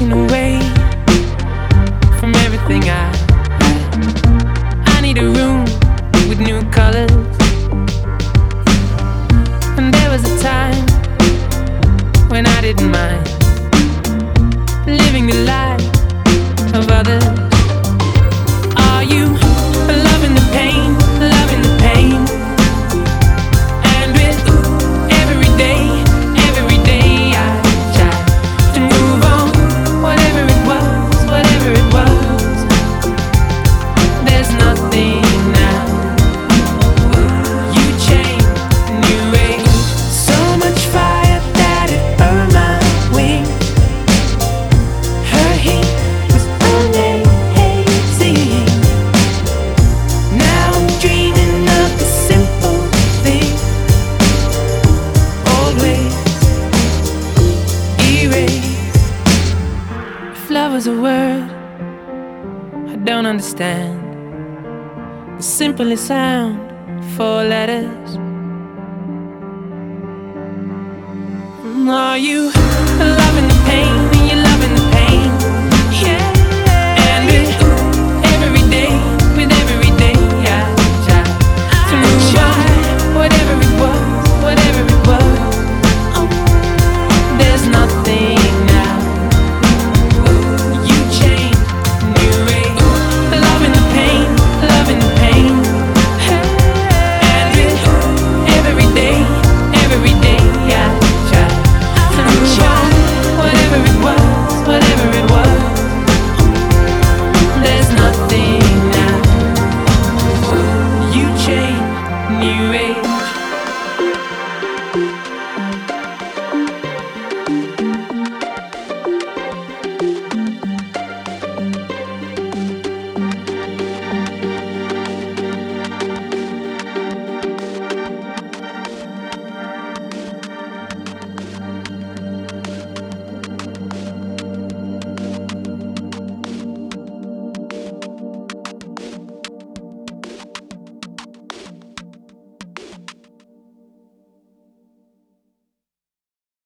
Away from everything I had. I need a room with new colors. And there was a time when I didn't mind living the life was a word I don't understand. The simplest sound, four letters. Are you loving the